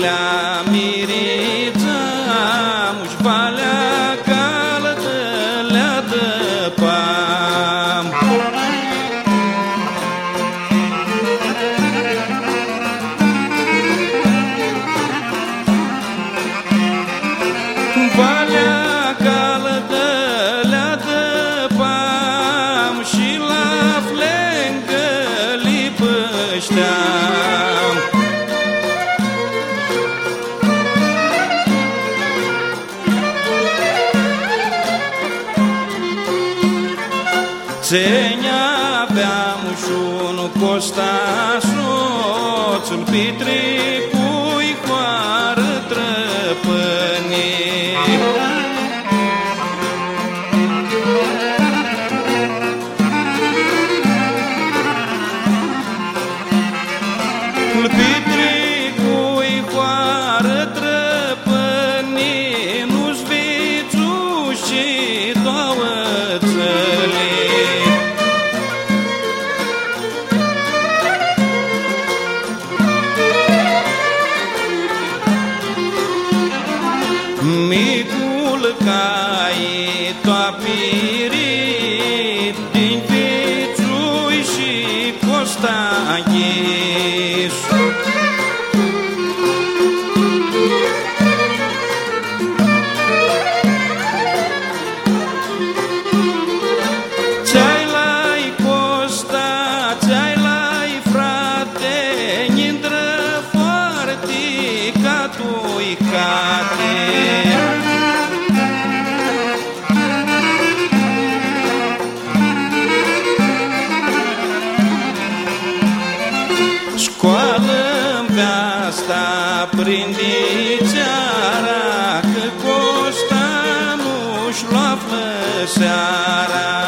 la mirițam Și valea calătă le-a dăpam Valea calătă le-a dăpam Și la flengă lipășteam Ξένια μου κοστάσω τσουλπίτρι που η χώρα τρεπενεί. Λπίτρι Καϊ το απειρήνι, πετσού, ειχίπο, στα. Prinde țeara Că costa nu-și lua seara